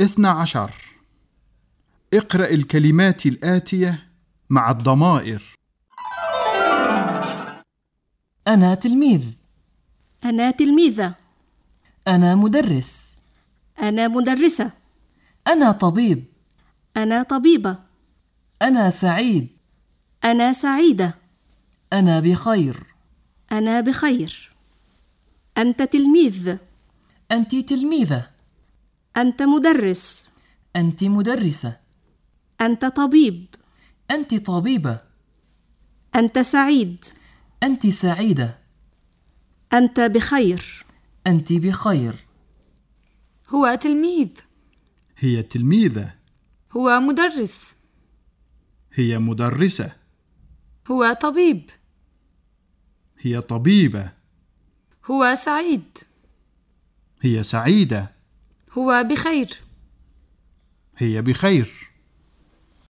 اثنى عشر. اقرأ الكلمات الآتية مع الضمائر. أنا تلميذ. أنا تلميذة. أنا مدرس. أنا مدرسة. أنا طبيب. أنا طبيبة. أنا سعيد. أنا سعيدة. أنا بخير. أنا بخير. أنت تلميذ. أنت تلميذة. أنت مدرس. أنت مدرسة. أنت طبيب. أنت طبيبة. أنت سعيد. أنت سعيدة. أنت بخير. أنت بخير. هو تلميذ. هي تلميذة. هو مدرس. هي مدرسة. هو طبيب. هي طبيبة. هو سعيد. هي سعيدة. هو بخير. هي بخير.